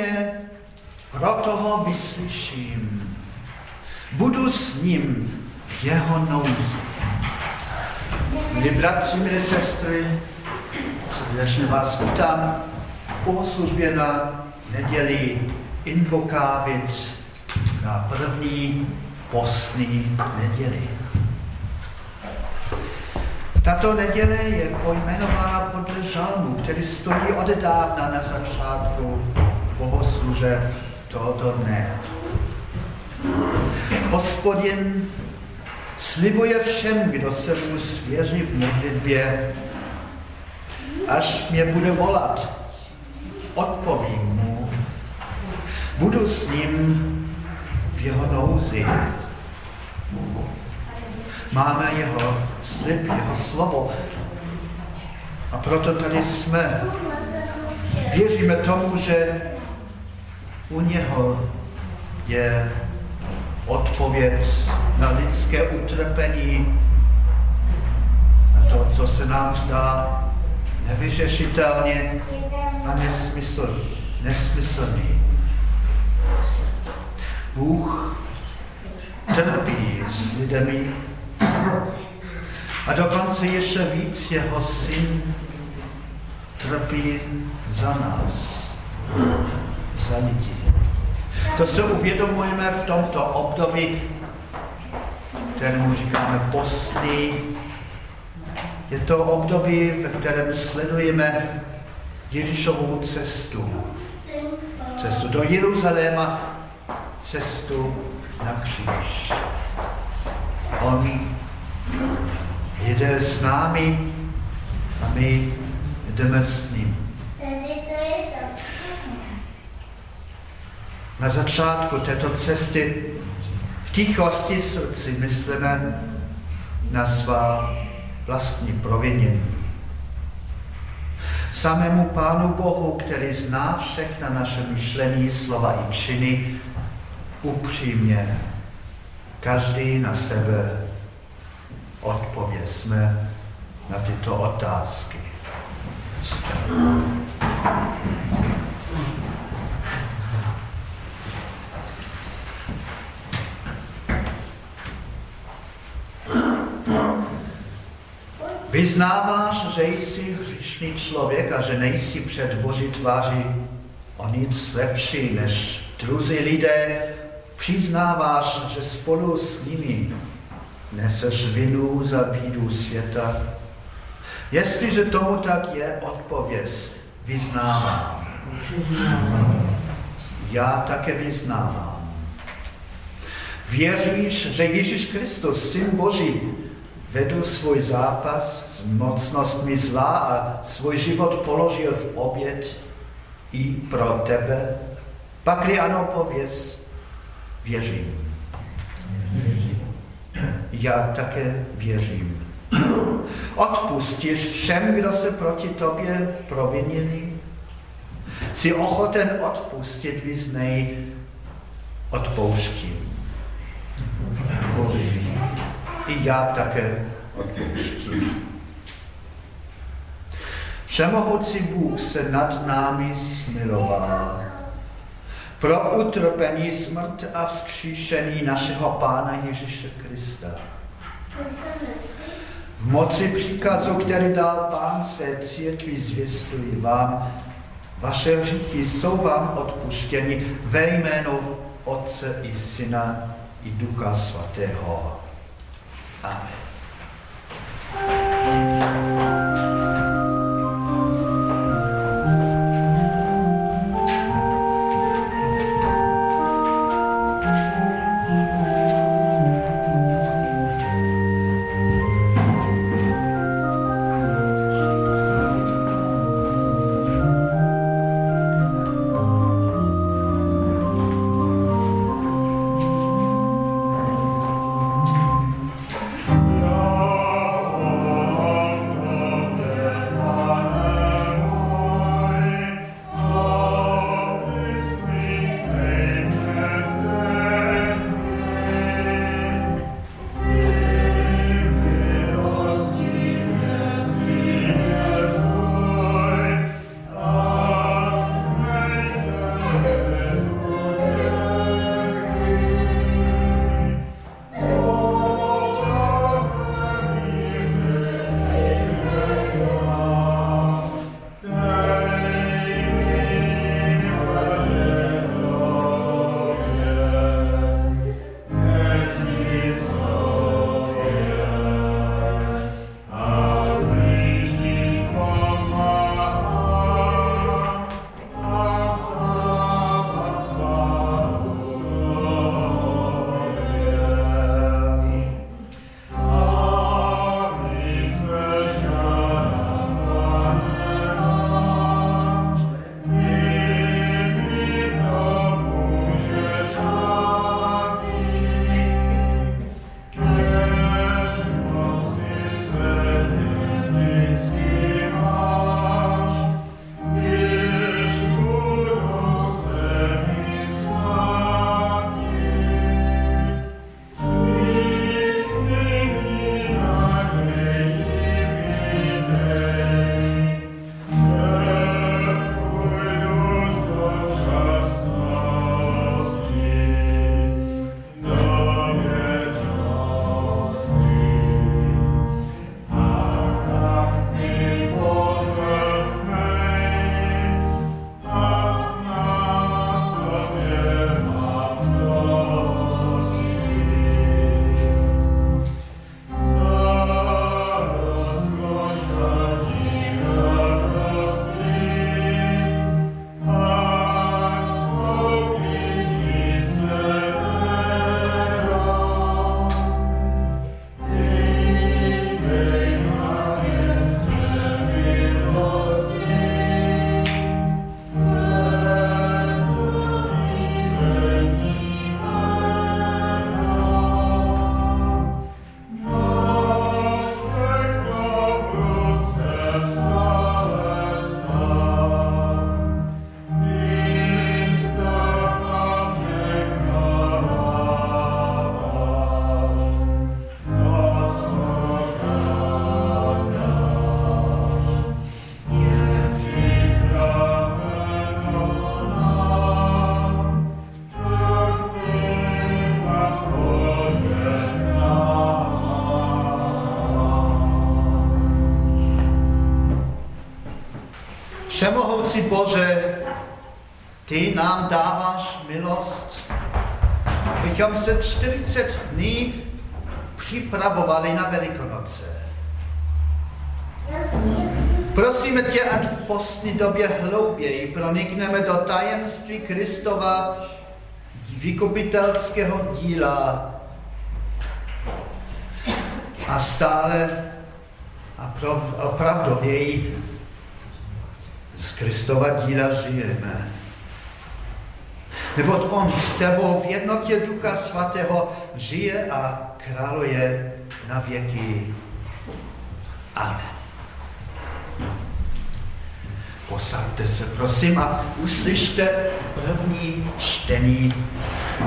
Mě, proto ho vyslyším. Budu s ním v jeho nouzi. Milí bratři, milí sestry, srdečně vás vítám v bohoslužbě na neděli Invokávit na první postní neděli. Tato neděle je pojmenována podle žalmu, který stojí od dávna na začátku bohoslužeb tohoto dne. Hospodin slibuje všem, kdo se mu svěří v modlitbě, až mě bude volat, odpovím mu, budu s ním v jeho nouzi. Máme jeho slib, jeho slovo. A proto tady jsme. Věříme tomu, že u něho je odpověď na lidské utrpení, na to, co se nám zdá nevyřešitelně a nesmysl, nesmyslný. Bůh trpí s lidmi a dokonce ještě víc jeho syn trpí za nás, za lidi. To se uvědomujeme v tomto období, kterému říkáme postní. Je to období, ve kterém sledujeme Ježíšovou cestu. Cestu do Jeruzaléma, cestu na kříž. On jede s námi a my jdeme s ním. Na začátku této cesty v tichosti srdci myslíme na svá vlastní provinění. Samému Pánu Bohu, který zná všechna naše myšlení, slova i činy, upřímně, každý na sebe odpověsme na tyto otázky. Vyznáváš, že jsi hřišný člověk a že nejsi před Boží tváří o nic lepší než druzí lidé, Přiznáváš, že spolu s nimi neseš vinu za bídu světa? Jestliže tomu tak je, odpověz, vyznávám. Já také vyznávám. Věříš, že Ježíš Kristus, Syn Boží, vedl svůj zápas s mocnostmi zla a svůj život položil v oběd i pro tebe? Pakli ano, pověz, Věřím. Já také věřím. Odpustíš všem, kdo se proti tobě provinili? Jsi ochoten odpustit, vyznej, odpouštím. I já také odpouštím. Všemohoucí Bůh se nad námi smiloval pro utrpení, smrt a vzkříšení našeho Pána Ježíše Krista. V moci příkazu, který dal Pán své církvi, zvěstuji vám, vaše hříchy jsou vám odpuštěny ve jménu Otce i Syna i Ducha Svatého. Amen. Oci Bože, ty nám dáváš milost, abychom se 40 dní připravovali na Velikonoce. Prosíme tě, ať v postní době hlouběji pronikneme do tajemství Kristova vykupitelského díla a stále a opravdověji Kristova díla žijeme. Neboť On s tebou v jednotě Ducha Svatého žije a králuje na věky. Amen. Posaďte se, prosím, a uslyšte první čtení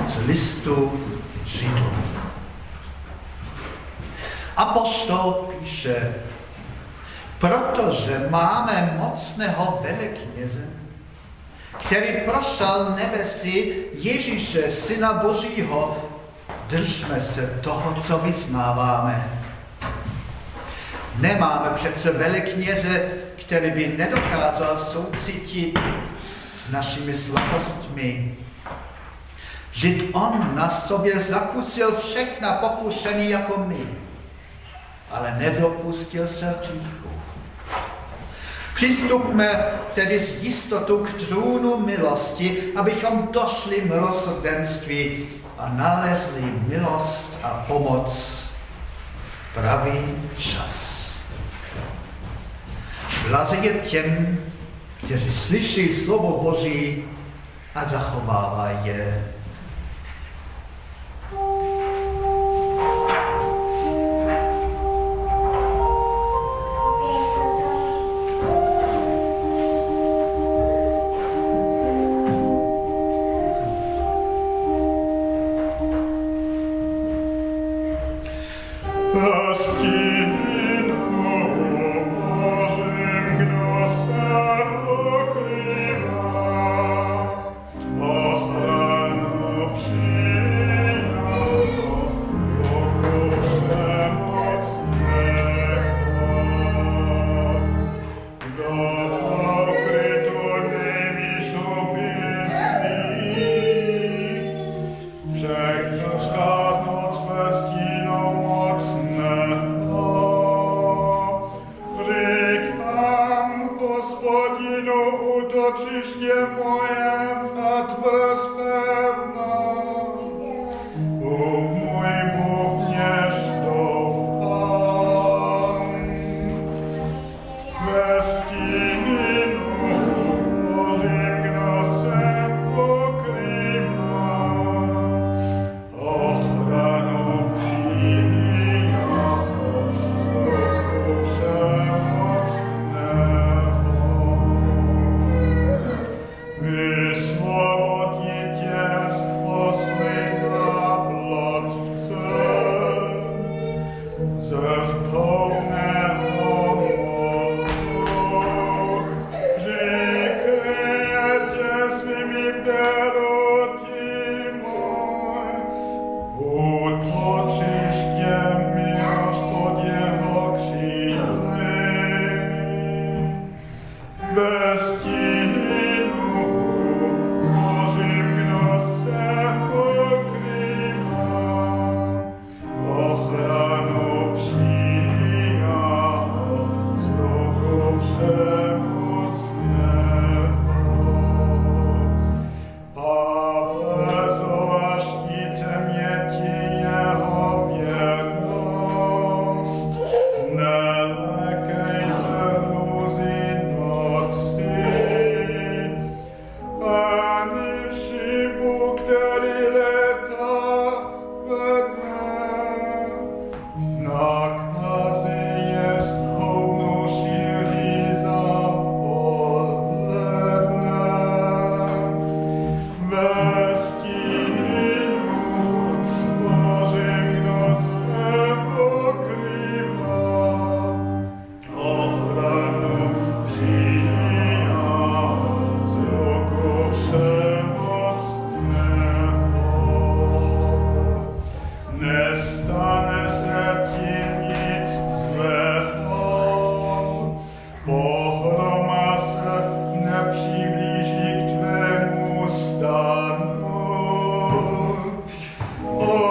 z listu Židů. Apostol píše, protože máme mocného velekněze, který prošel nebesi Ježíše, Syna Božího, držme se toho, co vyznáváme. Nemáme přece velekněze, který by nedokázal soucitit s našimi slabostmi. Žid on na sobě zakusil všechna pokušení jako my, ale nedopustil se hříchu. Přistupme tedy s jistotou k trůnu milosti, abychom došli milosrdenství a nalezli milost a pomoc v pravý čas. Blaze je těm, kteří slyší slovo Boží a zachovávají je.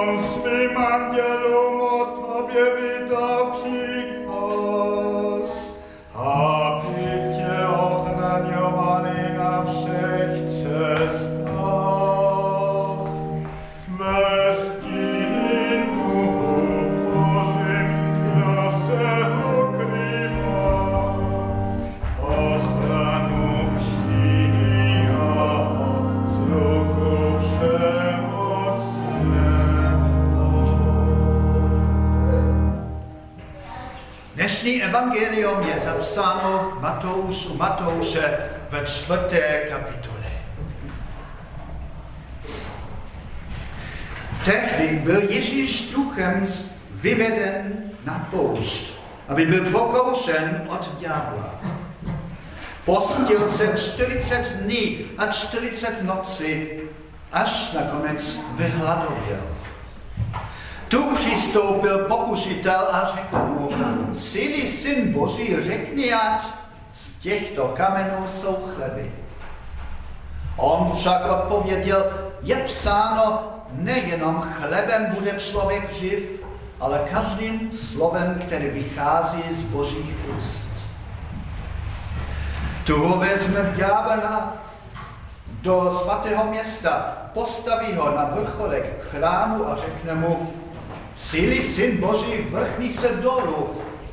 Ons memangelo mot averi evangelium je zapsáno v Matouš, u Matouše ve čtvrté kapitole. Tehdy byl Ježíš duchem vyveden na poušť, aby byl pokoušen od ďábla. Postil se 40 dní a 40 noci, až nakonec vyhladověl. Tu přistoupil pokušitel a řekl mu, Sily syn Boží, řekni, ať z těchto kamenů jsou chleby. On však odpověděl, je psáno, nejenom chlebem bude člověk živ, ale každým slovem, který vychází z božích úst. Tu ho vezme ďábel do svatého města, postaví ho na vrcholek chrámu a řekne mu, Síly syn Boží, vrchni se dolů,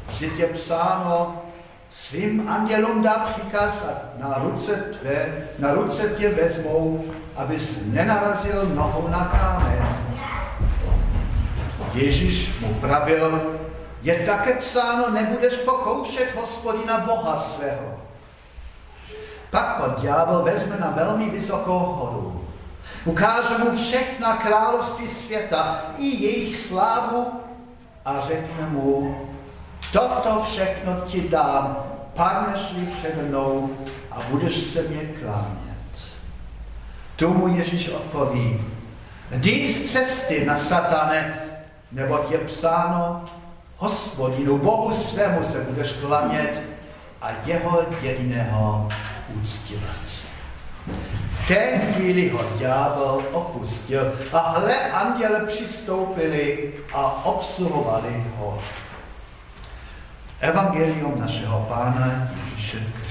vždyť je psáno, svým andělům dá příkaz a na ruce, tvé, na ruce tě vezmou, abys nenarazil nohou na kámen. Ježíš mu pravil, je také psáno, nebudeš pokoušet hospodina Boha svého. Pak ho ďábel vezme na velmi vysokou horu Ukáže mu všechna království světa i jejich slávu a řekne mu, toto všechno ti dám, padneš-li přede mnou a budeš se mě klánět. Tomu Ježíš odpoví, jdi z cesty na satane, neboť je psáno, hospodinu Bohu svému se budeš klanět a jeho jediného úctivat. V té chvíli ho ďábel opustil a hle, anděle přistoupili a obsluhovali ho. Evangelium našeho Pána Ježíše Krista.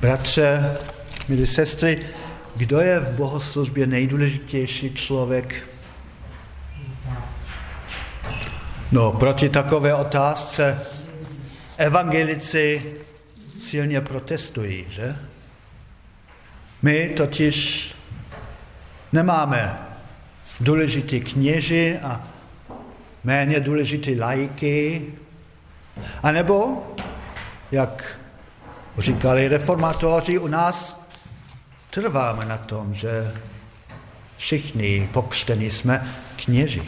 Bratře, milí sestry, kdo je v bohoslužbě nejdůležitější člověk? No, proti takové otázce evangelici silně protestují, že? My totiž nemáme důležitý kněži a méně důležitý lajky, anebo, jak říkali reformátoři, u nás trváme na tom, že všichni pokřtení jsme kněži.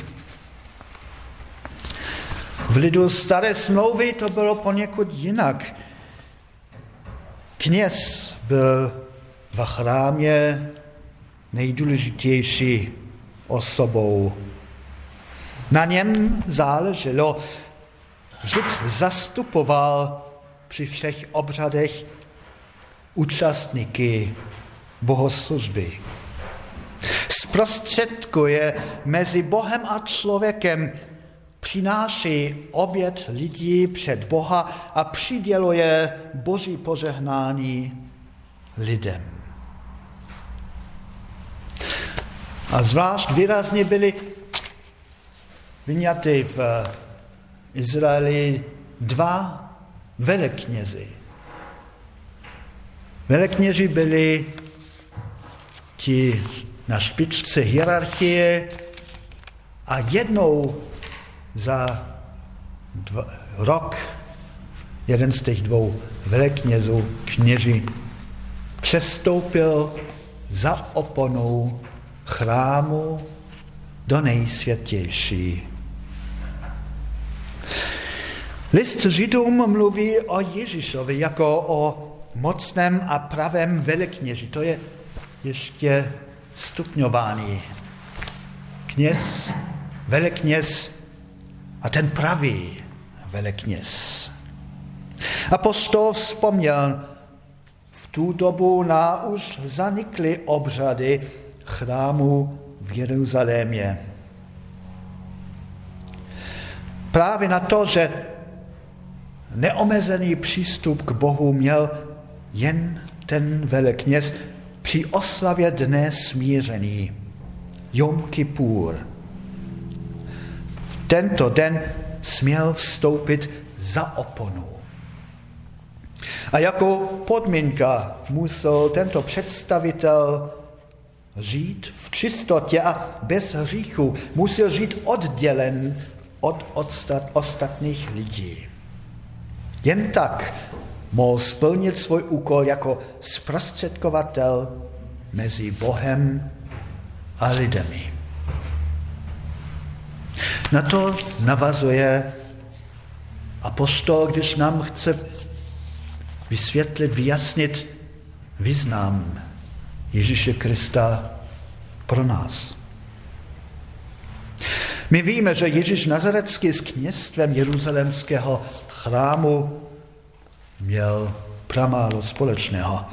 V lidu staré smlouvy to bylo poněkud jinak. Kněz byl v chrámě nejdůležitější osobou. Na něm záleželo. Žid zastupoval při všech obřadech účastníky bohoslužby. Zprostředkuje mezi Bohem a člověkem, přináší oběd lidí před Boha a přiděluje boží požehnání lidem. A zvlášť výrazně byli vyňaty v Izraeli dva veleknězi. Velekněži byli ti na špičce hierarchie a jednou za dva, rok jeden z těch dvou veleknězů, kněži, přestoupil za oponou chrámu do nejsvětější. List Židům mluví o Ježíšovi jako o mocném a pravém velekněži. To je ještě stupňovaný. Kněz, velekněz a ten pravý velekněz. Apostol vzpomněl v tu dobu na už zanikly obřady chrámu v Jeruzalémě. Právě na to, že neomezený přístup k Bohu měl jen ten velekněz při oslavě dne smíření, Jom Kippur. Tento den směl vstoupit za oponu. A jako podmínka musel tento představitel žít v čistotě a bez hříchu. Musel žít oddělen od odstat, ostatních lidí. Jen tak mohl splnit svůj úkol jako zprostředkovatel mezi Bohem a lidmi. Na to navazuje apostol, když nám chce vysvětlit, vyjasnit význam Ježíše Krista pro nás. My víme, že Ježíš Nazarecký s kněstvem jeruzalemského chrámu měl pramálo společného.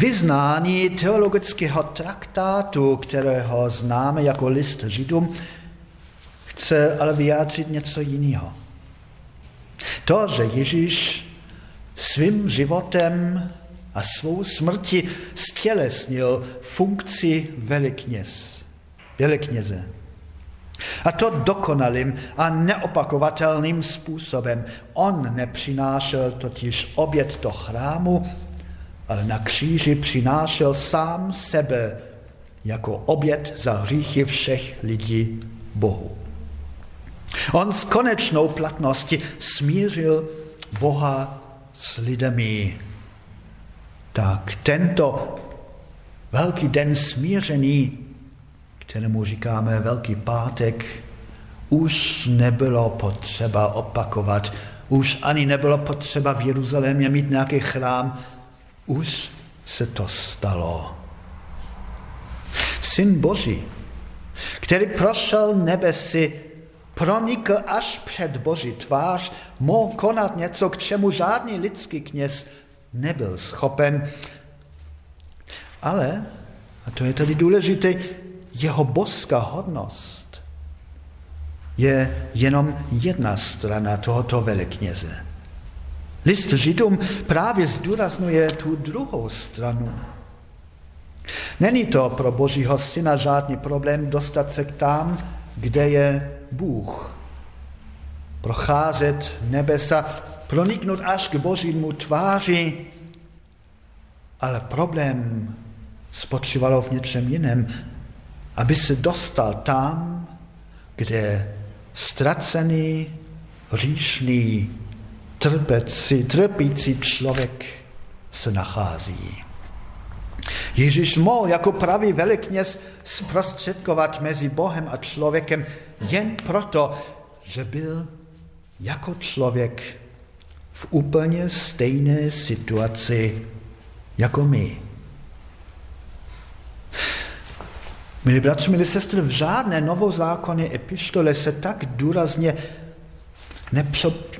Vyznání teologického traktátu, kterého známe jako list Židům, chce ale vyjádřit něco jiného. To, že Ježíš svým životem a svou smrti stělesnil funkci velikněz, velikněze. A to dokonalým a neopakovatelným způsobem. On nepřinášel totiž oběd do chrámu, ale na kříži přinášel sám sebe jako oběd za hříchy všech lidí Bohu. On s konečnou platností smířil Boha s lidmi. Tak tento velký den smíření, kterému říkáme Velký pátek, už nebylo potřeba opakovat. Už ani nebylo potřeba v Jeruzalémě mít nějaký chrám, už se to stalo. Syn Boží, který prošel nebesy, pronikl až před Boží tvář, mohl konat něco, k čemu žádný lidský kněz nebyl schopen. Ale, a to je tady důležité, jeho boská hodnost je jenom jedna strana tohoto velekněze. List Židům právě zdůraznuje tu druhou stranu. Není to pro Božího syna žádný problém dostat se tam, kde je Bůh. Procházet nebesa, proniknout až k Božímu tváři, ale problém spočívalo v něčem jiném, aby se dostal tam, kde ztracený, říšný, trpící, trpící člověk se nachází. Ježíš mohl jako pravý velikněz zprostředkovat mezi Bohem a člověkem jen proto, že byl jako člověk v úplně stejné situaci jako my. Milí bratři, milí sestry, v žádné novozákonné epištole se tak důrazně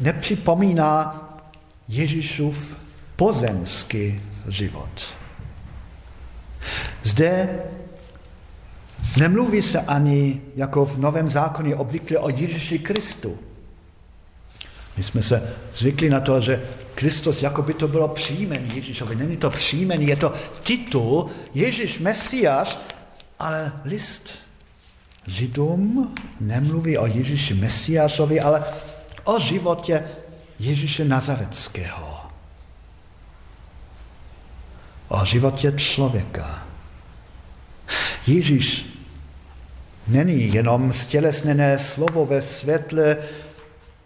nepřipomíná Ježíšův pozemský život. Zde nemluví se ani jako v Novém zákoně obvykle o Ježíši Kristu. My jsme se zvykli na to, že Kristus jako by to bylo příjmení Ježíšovi. Není to příjmení, je to titul Ježíš Mesiáš, ale list Židům nemluví o Ježíši Mesiášovi, ale o životě Ježíše Nazareckého. O životě člověka. Ježíš není jenom stělesněné slovo ve světle,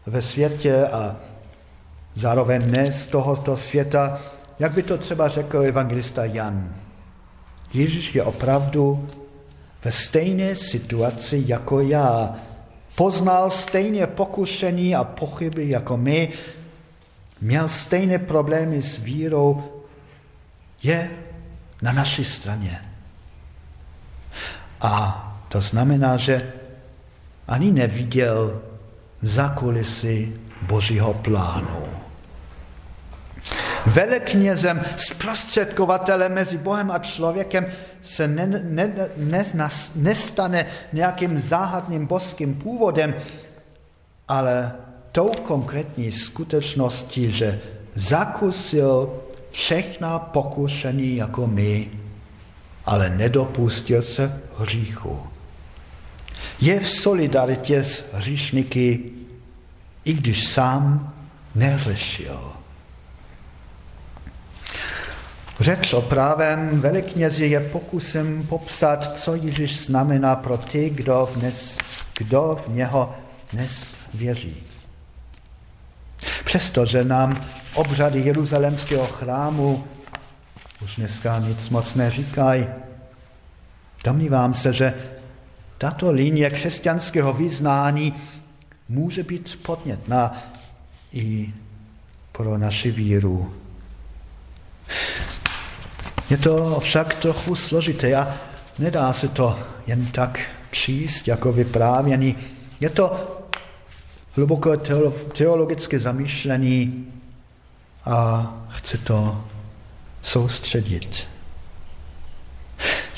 ve světě a zároveň ne z tohoto světa, jak by to třeba řekl evangelista Jan. Ježíš je opravdu ve stejné situaci jako já. Poznal stejně pokušení a pochyby jako my, měl stejné problémy s vírou, je na naší straně. A to znamená, že ani neviděl za kulisy Božího plánu. Veleknězem, zprostředkovatelem mezi Bohem a člověkem se ne, ne, ne, nestane nějakým záhadným boským původem, ale tou konkrétní skutečností, že zakusil všechna pokušení jako my, ale nedopustil se hříchu. Je v solidaritě s hříšníky, i když sám neřešil. Řeč o právem veliknězi je pokusem popsat, co Ježíš znamená pro ty, kdo v, nes, kdo v něho dnes věří. Přestože nám obřady jeruzalemského chrámu už dneska nic moc neříkají, domnívám se, že tato linie křesťanského vyznání může být podnětná i pro naši víru. Je to však trochu složité a nedá se to jen tak číst jako vyprávění. Je to hluboko teologicky zamýšlený a chce to soustředit.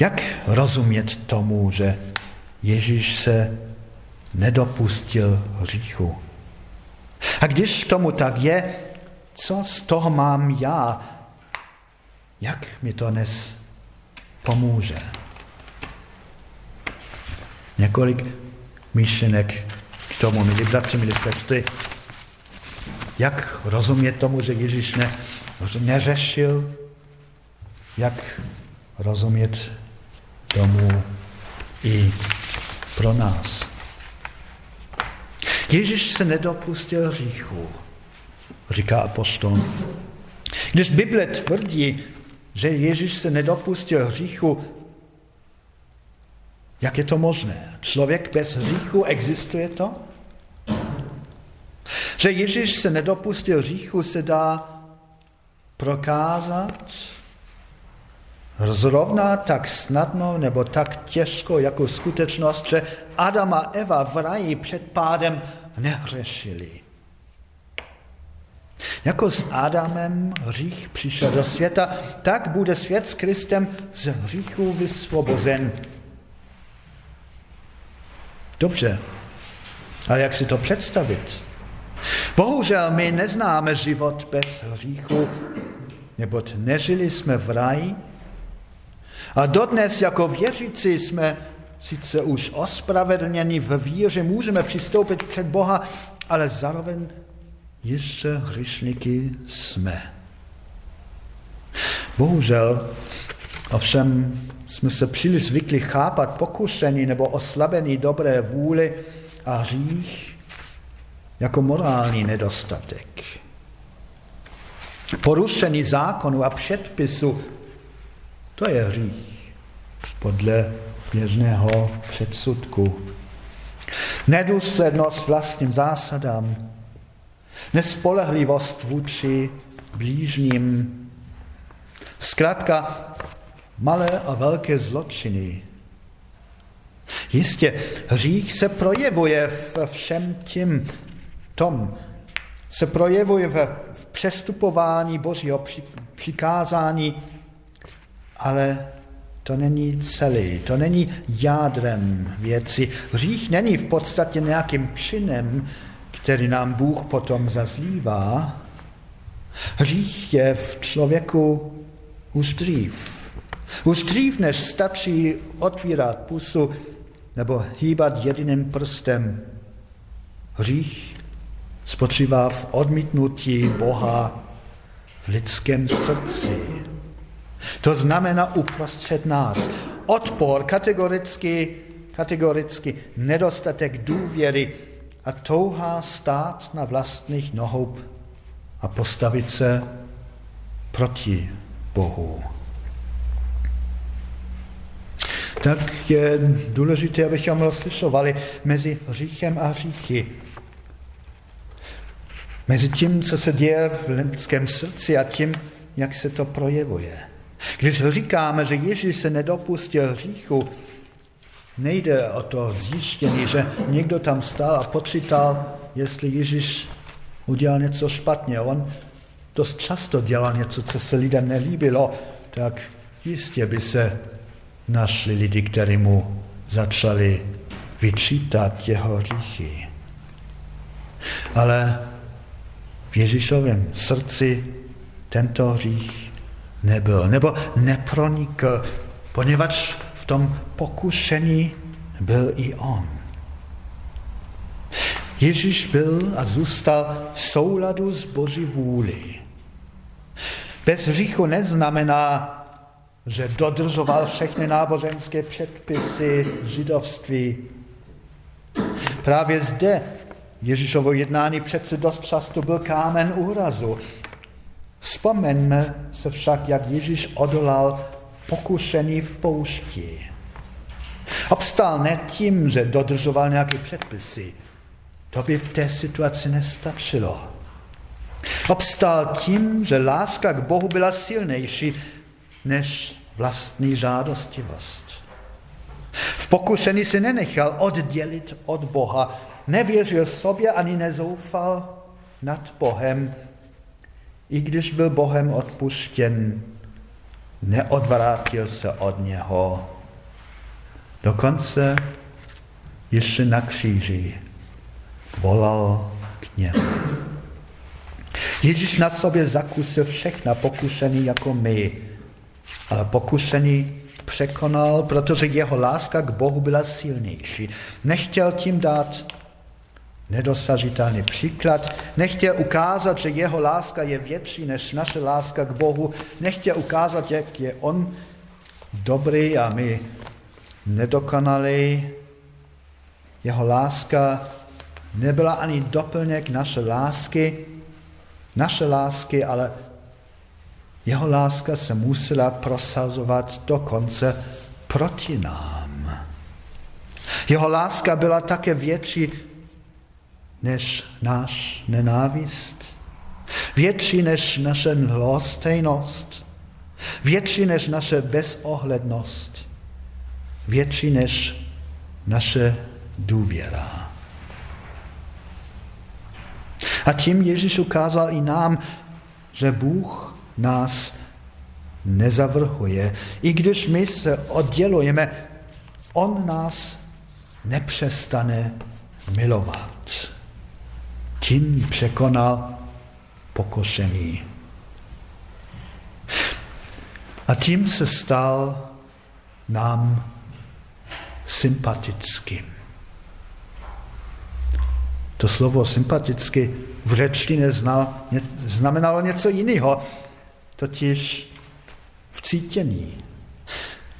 Jak rozumět tomu, že Ježíš se nedopustil hříchu? A když tomu tak je, co z toho mám já? Jak mi to dnes pomůže? Několik myšlenek k tomu, milí bratři, milí sestry. Jak rozumět tomu, že Ježíš ne, neřešil? Jak rozumět tomu i pro nás? Ježíš se nedopustil hříchu, říká apostol. Když Bible tvrdí, že Ježíš se nedopustil hříchu, jak je to možné? Člověk bez hříchu existuje to? Že Ježíš se nedopustil hříchu, se dá prokázat zrovna tak snadno nebo tak těžko jako skutečnost, že Adam a Eva v raji před pádem nehřešili. Jako s Adamem hřích přišel do světa, tak bude svět s Kristem z hříchu vysvobozen. Dobře, ale jak si to představit? Bohužel my neznáme život bez hříchu, neboť nežili jsme v raji a dodnes jako věřící jsme sice už ospravedlněni v víře, můžeme přistoupit před Boha, ale zároveň ještě hřišníky jsme. Bohužel, ovšem jsme se příliš zvykli chápat pokušení nebo oslabení dobré vůli a hřích jako morální nedostatek. Porušení zákonu a předpisu, to je hřích podle běžného předsudku. Nedůslednost vlastním zásadám, nespolehlivost vůči blížním, zkrátka malé a velké zločiny. Jistě, hřích se projevuje v všem tím tom, se projevuje v, přestupování Božího přikázání, ale to není celý, to není jádrem věci. Hřích není v podstatě nějakým činem, který nám Bůh potom zazlívá. Hřích je v člověku už dřív. Už dřív, než stačí otvírat pusu nebo hýbat jediným prstem. Hřích spočívá v odmítnutí Boha v lidském srdci. To znamená uprostřed nás. Odpor, kategoricky, kategoricky nedostatek důvěry a touha stát na vlastních nohou a postavit se proti Bohu. Tak je důležité, abychom rozlišovali mezi hříchem a hříchy. Mezi tím, co se děje v lidském srdci a tím, jak se to projevuje. Když říkáme, že Ježíš se nedopustil hříchu, nejde o to zjištění, že někdo tam stál a počítal, jestli Ježíš udělal něco špatně. On dost často dělal něco, co se lidem nelíbilo, tak jistě by se našli lidi, kteří mu začali vyčítat jeho hříchy. Ale v Ježíšovém srdci tento hřích nebyl, nebo nepronikl, poněvadž v tom pokušení byl i on. Ježíš byl a zůstal v souladu s Boží vůli. Bez hříchu neznamená, že dodržoval všechny náboženské předpisy židovství. Právě zde Ježíšovo jednání přece dost často byl kámen úrazu. Vzpomeňme se však, jak Ježíš odolal pokušení v poušti. Obstál ne tím, že dodržoval nějaké předpisy. To by v té situaci nestačilo. Obstál tím, že láska k Bohu byla silnější než vlastní žádostivost. V pokušení se nenechal oddělit od Boha, nevěřil sobě ani nezoufal nad Bohem, i když byl Bohem odpuštěn, neodvrátil se od něho. Dokonce ještě na kříži volal k němu. Ježíš na sobě zakusil všechna pokušení jako my, ale pokušení překonal, protože jeho láska k Bohu byla silnější. Nechtěl tím dát nedosažitelný příklad, nechtěl ukázat, že jeho láska je větší než naše láska k Bohu, nechtěl ukázat, jak je on dobrý a my nedokonalý. Jeho láska nebyla ani doplněk naše lásky, naše lásky, ale jeho láska se musela prosazovat dokonce proti nám. Jeho láska byla také větší než náš nenávist, větší než naše lhostejnost, větší než naše bezohlednost, větší než naše důvěra. A tím Ježíš ukázal i nám, že Bůh nás nezavrhuje. I když my se oddělujeme, On nás nepřestane milovat. Tím překonal pokošení. A tím se stal nám sympatickým. To slovo sympaticky v řečtině znamenalo něco jiného, totiž v cítění.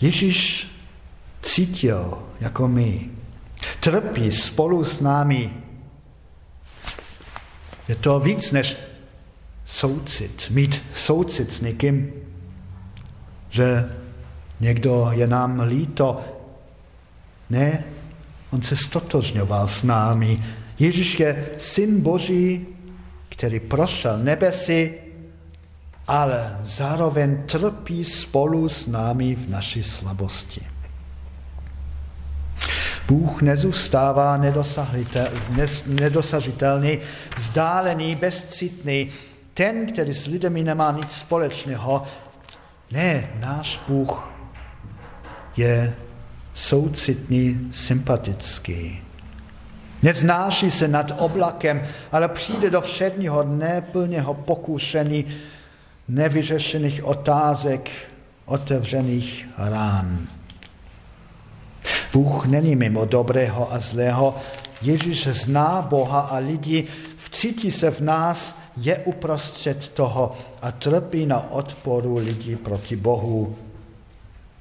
Ježíš cítil jako my. Trpí spolu s námi. Je to víc než soucit. Mít soucit s někým, že někdo je nám líto. Ne, on se stotožňoval s námi. Ježíš je syn Boží, který prošel nebesy, ale zároveň trpí spolu s námi v naší slabosti. Bůh nezůstává nedosažitelný, vzdálený, bezcitný, ten, který s lidmi nemá nic společného. Ne, náš Bůh je soucitný, sympatický. Neznáší se nad oblakem, ale přijde do všedního dne plného pokušení, nevyřešených otázek, otevřených rán. Bůh není mimo dobrého a zlého. Ježíš zná Boha a lidi, vcítí se v nás, je uprostřed toho a trpí na odporu lidí proti Bohu,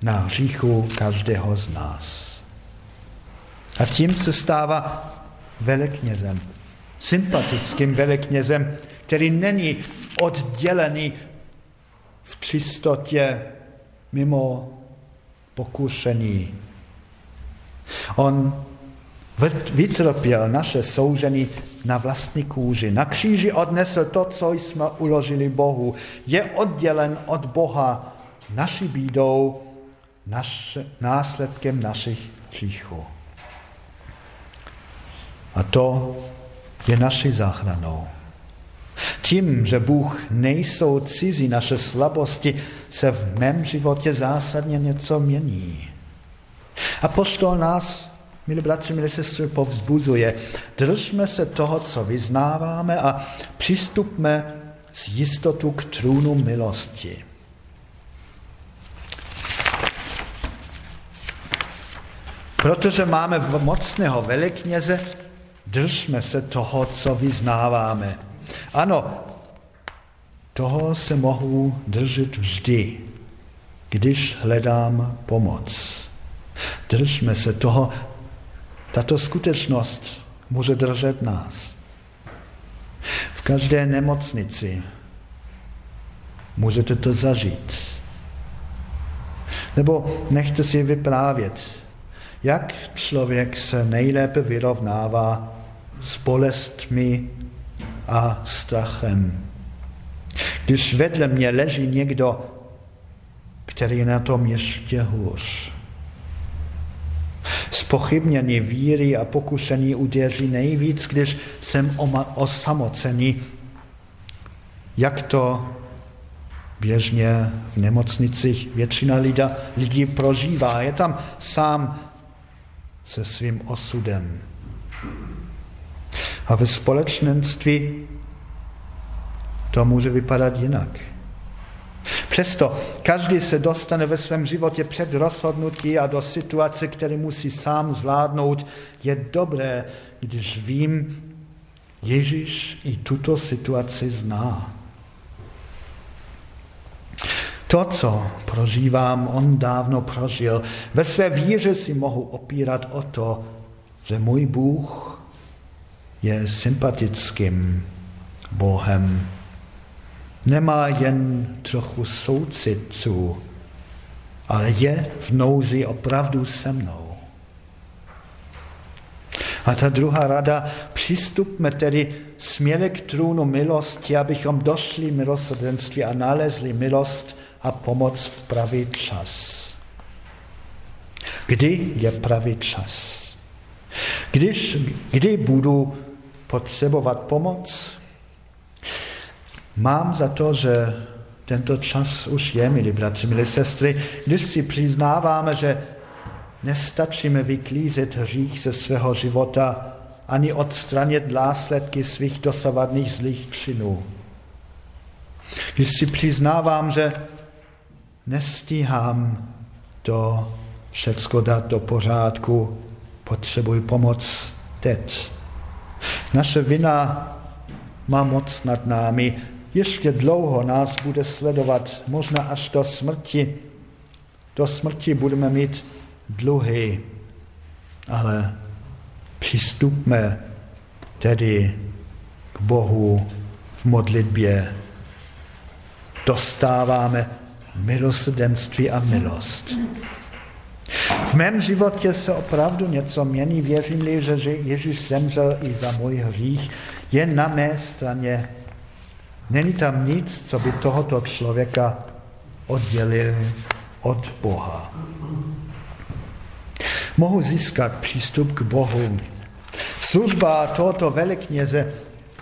na hříchu každého z nás. A tím se stává veleknězem, sympatickým veleknězem, který není oddělený v čistotě mimo pokušení On vytrpěl naše soužení na vlastní kůži. Na kříži odnesl to, co jsme uložili Bohu. Je oddělen od Boha naší bídou, naš, následkem našich hříchů. A to je naší záchranou. Tím, že Bůh nejsou cizí naše slabosti, se v mém životě zásadně něco mění. Apostol nás, milí bratři, milí sestry, povzbuzuje. Držme se toho, co vyznáváme a přistupme s jistotu k trůnu milosti. Protože máme mocného velikněze, držme se toho, co vyznáváme. Ano, toho se mohu držet vždy, když hledám pomoc. Držme se toho. Tato skutečnost může držet nás. V každé nemocnici můžete to zažít. Nebo nechte si vyprávět, jak člověk se nejlépe vyrovnává s bolestmi a strachem. Když vedle mě leží někdo, který je na tom ještě hůř. Spochybnění víry a pokušení uděří nejvíc, když jsem osamocený. Jak to běžně v nemocnicích většina lida, lidí prožívá. Je tam sám se svým osudem. A ve společenství to může vypadat jinak. Přesto každý se dostane ve svém životě před rozhodnutí a do situace, které musí sám zvládnout. Je dobré, když vím, Ježíš i tuto situaci zná. To, co prožívám, on dávno prožil. Ve své víře si mohu opírat o to, že můj Bůh je sympatickým Bohem Nemá jen trochu soucitu, ale je v nouzi opravdu se mnou. A ta druhá rada, přistupme tedy směle k trůnu milosti, abychom došli milosrdenství a nalezli milost a pomoc v pravý čas. Kdy je pravý čas? Když, kdy budu potřebovat pomoc? Mám za to, že tento čas už je, milí bratři, milí sestry, když si přiznáváme, že nestačíme vyklízet hřích ze svého života ani odstranit následky svých dosavadných zlých činů. Když si přiznávám, že nestíhám to všecko dát do pořádku, potřebuji pomoc teď. Naše vina má moc nad námi, ještě dlouho nás bude sledovat, možná až do smrti. Do smrti budeme mít dluhy, ale přistupme tedy k Bohu v modlitbě. Dostáváme milosrdenství a milost. V mém životě se opravdu něco mění. Věřím-li, že Ježíš zemřel i za můj hřích, je na mé straně. Není tam nic, co by tohoto člověka oddělil od Boha. Mohu získat přístup k Bohu. Služba tohoto velekněze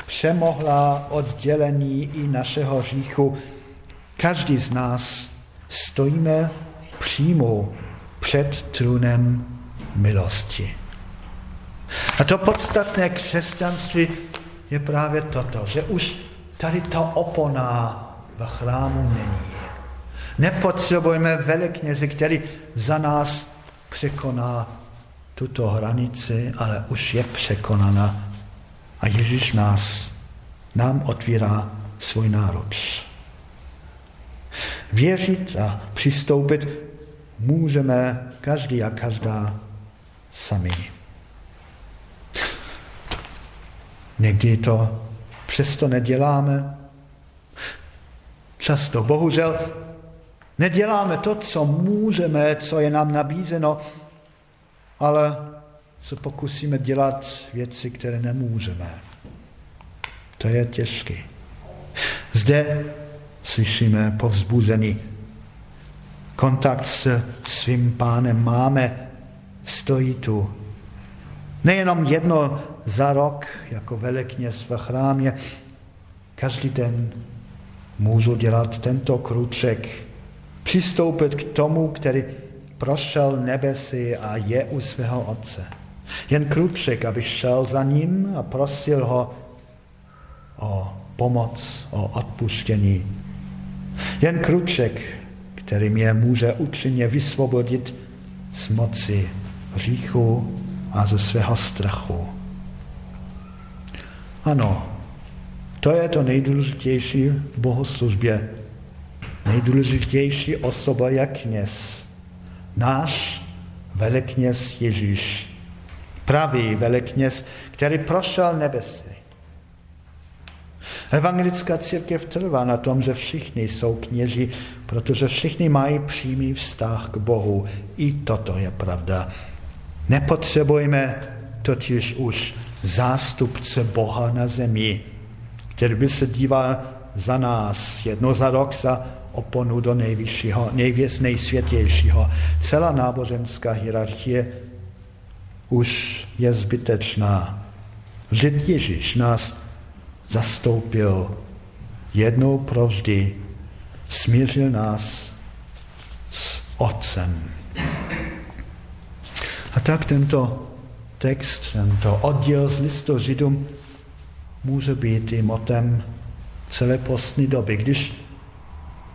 přemohla oddělení i našeho hříchu. Každý z nás stojíme přímo před trůnem milosti. A to podstatné křesťanství je právě toto, že už tady ta opona v chrámu není. Nepotřebujeme velekněze, který za nás překoná tuto hranici, ale už je překonána. A Ježíš nás, nám otvírá svůj náruč. Věřit a přistoupit můžeme každý a každá sami. Někdy to přesto neděláme. Často, bohužel, neděláme to, co můžeme, co je nám nabízeno, ale se pokusíme dělat věci, které nemůžeme. To je těžké. Zde slyšíme povzbuzený kontakt s svým pánem máme, stojí tu. Nejenom jedno za rok, jako velekněz v chrámě, každý den můžu dělat tento kruček, přistoupit k tomu, který prošel nebesy a je u svého otce. Jen kruček, aby šel za ním a prosil ho o pomoc, o odpuštění. Jen kruček, který mě může účinně vysvobodit z moci hříchu a ze svého strachu. Ano, to je to nejdůležitější v bohoslužbě. Nejdůležitější osoba je kněz. Náš velekněz Ježíš. Pravý velekněz, který prošel nebesy. Evangelická církev trvá na tom, že všichni jsou kněži, protože všichni mají přímý vztah k Bohu. I toto je pravda. Nepotřebujeme totiž už zástupce Boha na zemi, který by se díval za nás jedno za rok za oponu do nejvyššího, nejvěc nejsvětějšího. Celá náboženská hierarchie už je zbytečná. Vždyť Ježíš nás zastoupil jednou provždy, smířil nás s Otcem. A tak tento text, tento oddíl z listu Židům může být i motem celé postní doby, když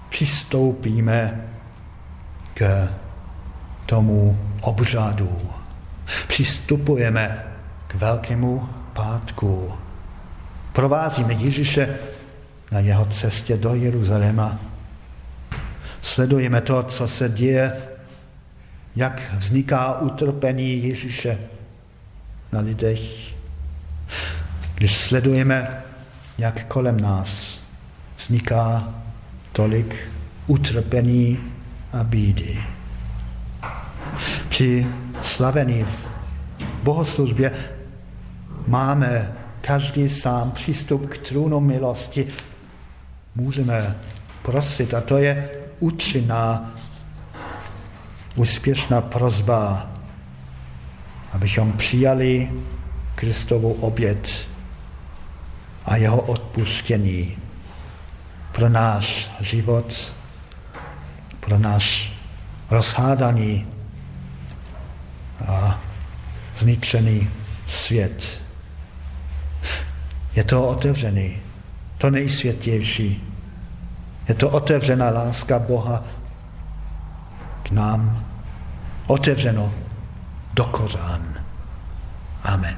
přistoupíme k tomu obřadu. Přistupujeme k velkému pátku Provázíme Ježíše na jeho cestě do Jeruzaléma. Sledujeme to, co se děje, jak vzniká utrpení Ježíše na lidech. Když sledujeme, jak kolem nás vzniká tolik utrpení a bídy. Při slavení v bohoslužbě máme každý sám přístup k trůnu milosti můžeme prosit. A to je účinná, úspěšná prozba, abychom přijali Kristovu oběd a jeho odpuštění pro náš život, pro náš rozhádaný a zničený svět. Je to otevřený, to nejsvětější. Je to otevřená láska Boha k nám. Otevřeno do kořán. Amen.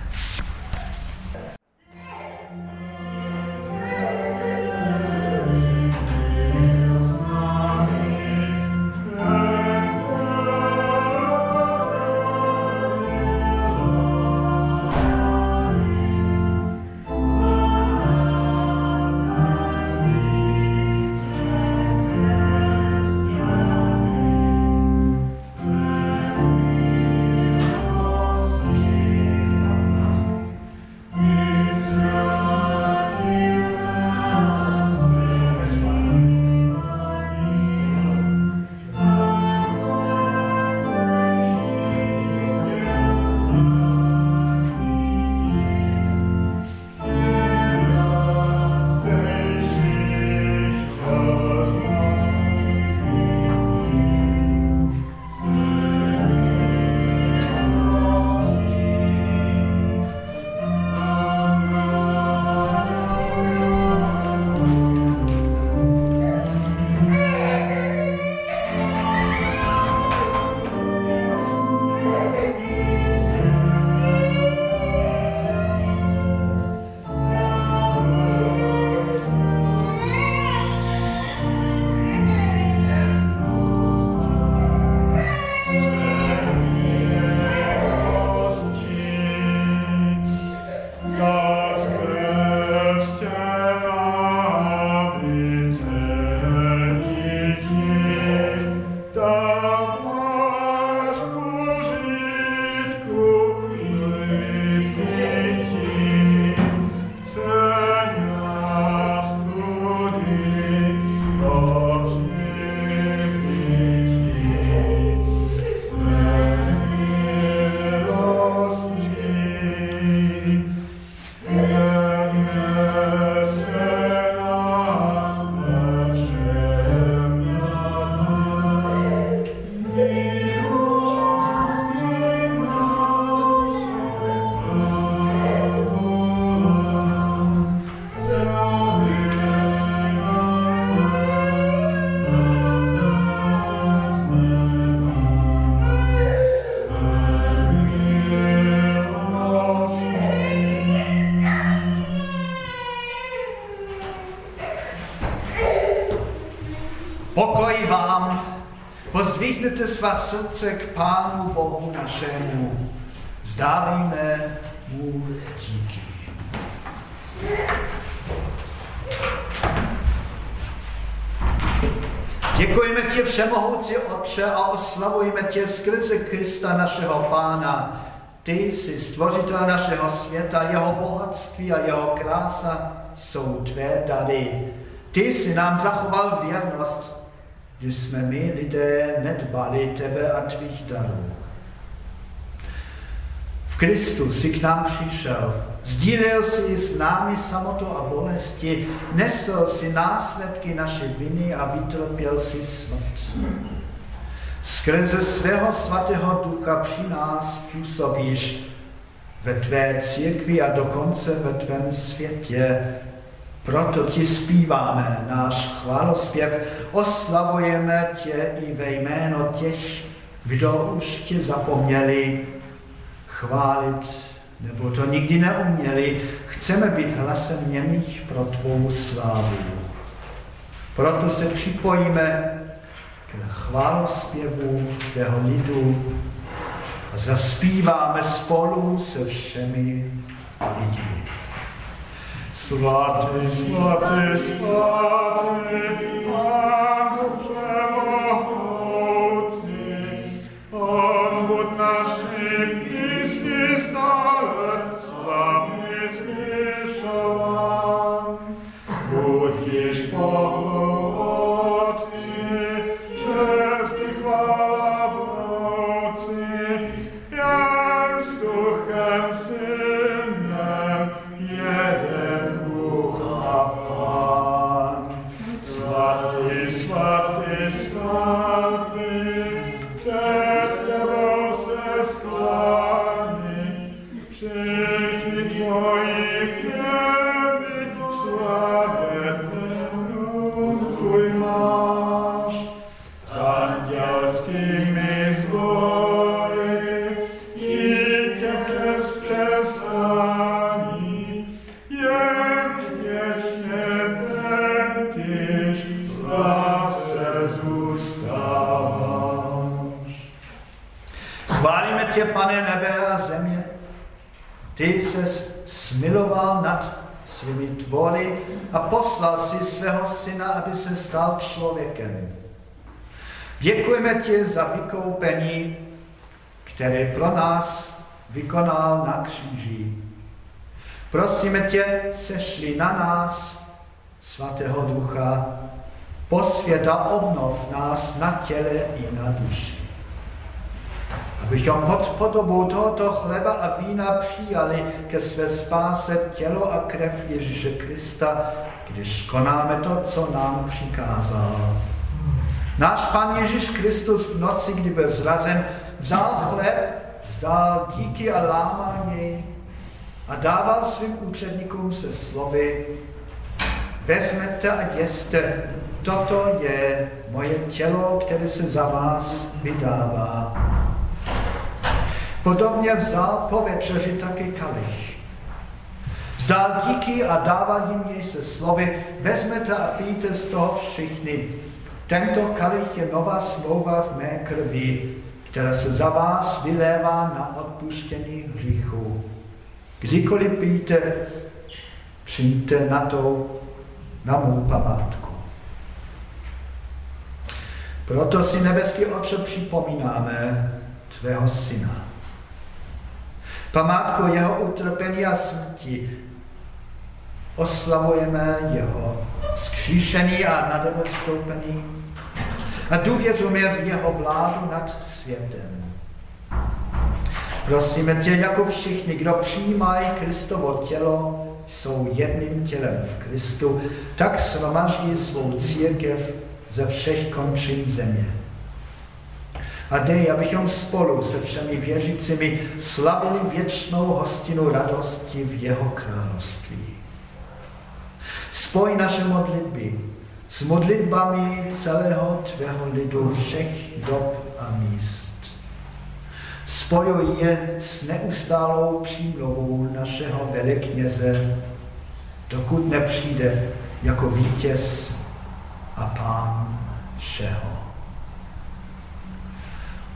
Srdce k Pánu Bohu našemu. Zdávíme mu díky. Děkujeme tě všemohoucí Otče a oslavujeme tě skrze Krista našeho Pána. Ty jsi stvořitel našeho světa, jeho bohatství a jeho krása jsou tvé dary. Ty jsi nám zachoval věrnost když jsme my lidé nedbali tebe a tvých darů. V Kristu si k nám přišel, sdílel si s námi samotu a bolesti, nesl si následky naše viny a vytrpěl si smrt. Skrze svého svatého ducha při nás působíš ve tvé církvi a dokonce ve tvém světě, proto ti zpíváme náš chválospěv, oslavujeme tě i ve jméno těch, kdo už tě zapomněli chválit, nebo to nikdy neuměli. Chceme být hlasem němých pro tvou slávu. Proto se připojíme k chválospěvu tvého lidu a zaspíváme spolu se všemi lidmi. Svate, svate, svate, tvory a poslal si svého syna, aby se stal člověkem. Děkujeme ti za vykoupení, které pro nás vykonal na kříži. Prosíme tě, sešli na nás svatého ducha, posvěta obnov nás na těle i na duši. Abychom pod podobou tohoto chleba a vína přijali ke své spáse tělo a krev Ježíše Krista, když konáme to, co nám přikázal. Náš Pan Ježíš Kristus v noci, kdy byl zrazen, vzal chleb, vzdál díky a lámal jej a dával svým učedníkům se slovy Vezmete a jeste, toto je moje tělo, které se za vás vydává. Podobně vzal po večeři taky kalich. Vzdal díky a dával jim jej se slovy, vezmete a pijte z toho všichni. Tento kalich je nová smlouva v mé krvi, která se za vás vylévá na odpuštění hříchu. Kdykoliv pijte, čiňte na to na mou památku. Proto si nebeský Otče připomínáme tvého syna. Památku jeho utrpení a smrti oslavujeme jeho zkříšení a nadevstoupení a důvěřujeme v jeho vládu nad světem. Prosíme tě, jako všichni, kdo přijímají Kristovo tělo, jsou jedným tělem v Kristu, tak shromaždí svou církev ze všech končin země. A dej, abychom spolu se všemi věřícími slavili věčnou hostinu radosti v jeho království. Spoj naše modlitby s modlitbami celého tvého lidu všech dob a míst. Spojuj je s neustálou přímluvou našeho velikněze, dokud nepřijde jako vítěz a pán všeho.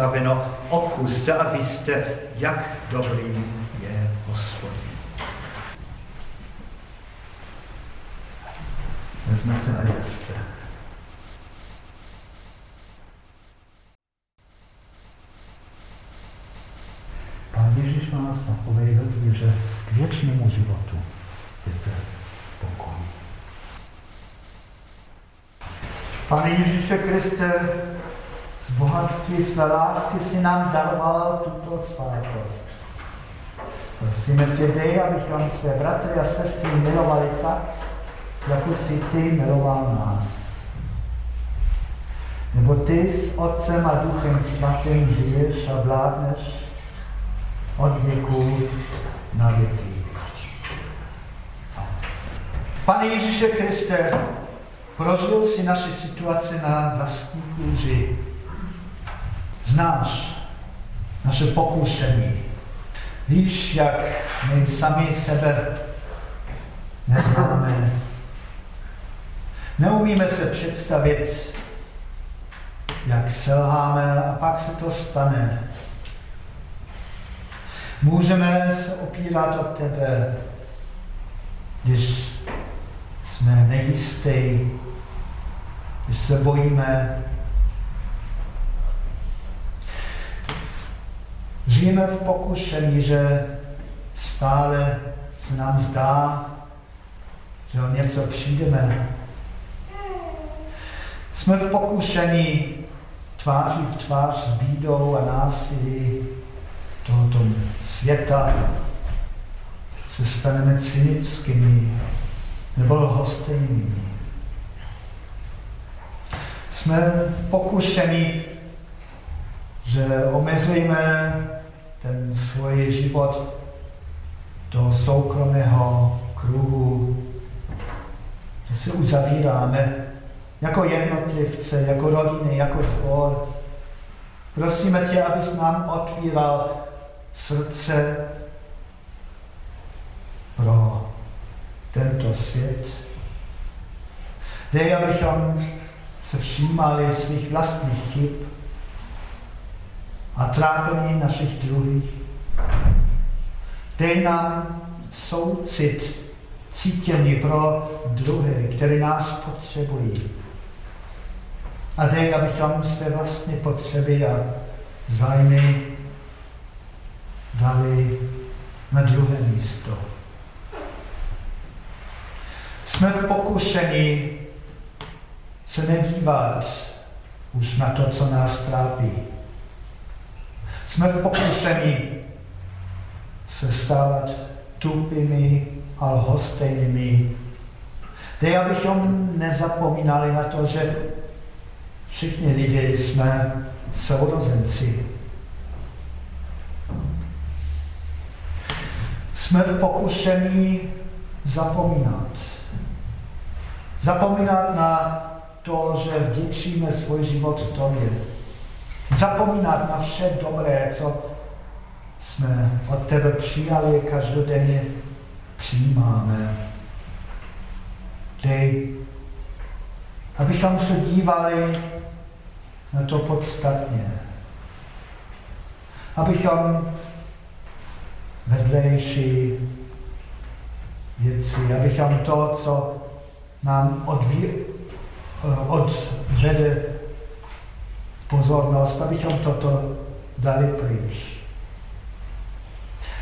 připraveno, okuste a vy jste, jak dobrý je hospodin. Vezmete a jeste. Pán Ježíš vás napověděl že k věčnému životu jděte v pokoji. Pane Ježíše Kriste, bohatství své lásky si nám daroval tuto svátost. Prosíme tě, dej, abychom své bratry a sestry milovali tak, jako si ty miloval nás. Nebo ty s Otcem a Duchem Svatým žiješ a vládneš od věku na věky. Pane Ježíše Kriste, prožil si naši situaci na vlastní kůži. Znáš naše pokušení. Víš, jak my sami sebe neznáme. Neumíme se představit, jak selháme a pak se to stane. Můžeme se opírat od tebe, když jsme nejistý, když se bojíme. Žijeme v pokušení, že stále se nám zdá, že o něco přijdeme. Jsme v pokušení tváří v tvář s bídou a násilí tohoto světa. Se staneme cynickými nebo lhostejnými. Jsme v pokušení, že omezujeme ten svůj život do soukromého kruhu, že se uzavíráme jako jednotlivce, jako rodiny, jako zbor. Prosíme tě, abys nám otvíral srdce pro tento svět. Dej, abychom se všímali svých vlastních chyb a trápení našich druhých. Dej nám soucit, cítění pro druhé, které nás potřebují. A dej, abychom své vlastní potřeby a zájmy dali na druhé místo. Jsme v pokušení se nedívat už na to, co nás trápí. Jsme v pokušení se stávat tupými a lhostejnými. Dej, abychom nezapomínali na to, že všichni lidé jsme sourozenci. Jsme v pokušení zapomínat. Zapomínat na to, že vděčíme svůj život Tobě. Zapomínat na vše dobré, co jsme od Tebe přijali, každodenně přijímáme. Dej, abychom se dívali na to podstatně. Abychom vedlejší věci, abychom to, co nám odví, odvede pozornost, abychom toto dali pryč.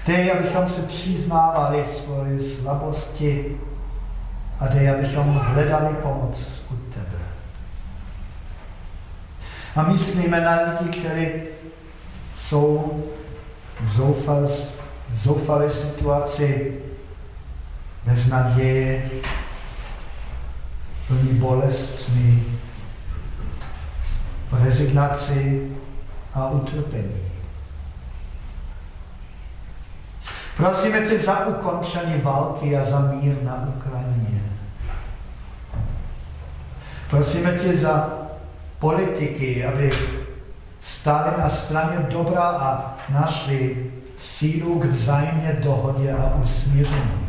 Dej, abychom se přiznávali svoje slabosti a dej, abychom hledali pomoc u tebe. A myslíme na lidi, kteří jsou v zoufal, zoufalé situaci, bez naděje, plní bolestmi, rezignaci a utrpení. Prosíme tě za ukončení války a za mír na Ukrajině. Prosíme tě za politiky, aby stáli na straně dobra a našli sílu k vzájemné dohodě a usmíření.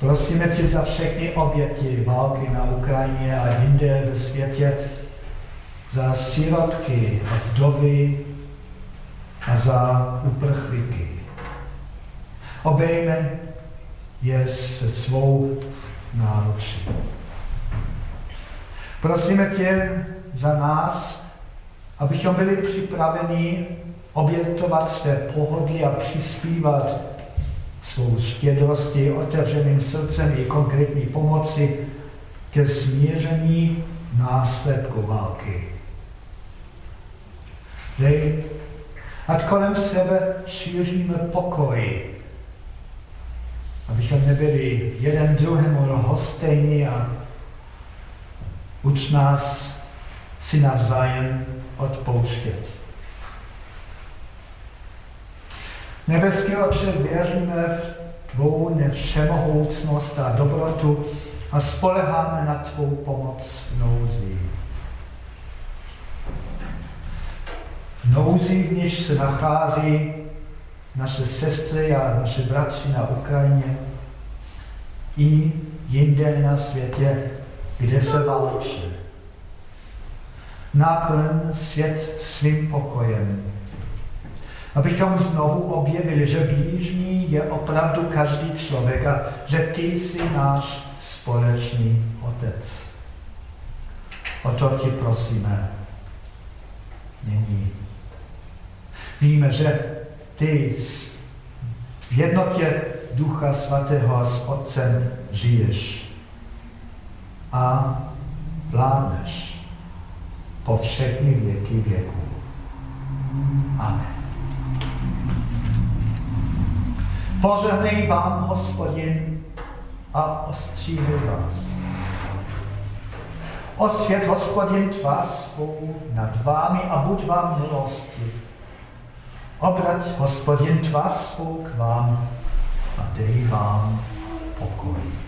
Prosíme tě za všechny oběti války na Ukrajině a jinde ve světě, za sirotky a vdovy a za uprchlíky. Obejme je se svou náručí. Prosíme tě za nás, abychom byli připraveni obětovat své pohodly a přispívat svou štědrostí, otevřeným srdcem i konkrétní pomoci ke smíření následku války. Dej, ať kolem sebe šíříme pokoj, abychom nebyli jeden druhému lhostejní a uč nás si navzájem odpouštět. Nebeský Otče, věříme v tvou nevšemohoucnost a dobrotu a spoleháme na tvou pomoc v nouzi. V nouzi, v níž se nachází naše sestry a naše bratři na Ukrajině i jinde na světě, kde se válčí. Naplň svět svým pokojem. Abychom znovu objevili, že blížní je opravdu každý člověk a že ty jsi náš společný otec. O to ti prosíme nyní. Víme, že ty v jednotě Ducha Svatého s Otcem žiješ a vládneš po všechny věky věků. Amen. Požehnej vám, hospodin, a ostříhej vás. Osvět, hospodin, tvář svou nad vámi a buď vám milosti. Obrať, hospodin, tvář svou k vám a dej vám pokoj.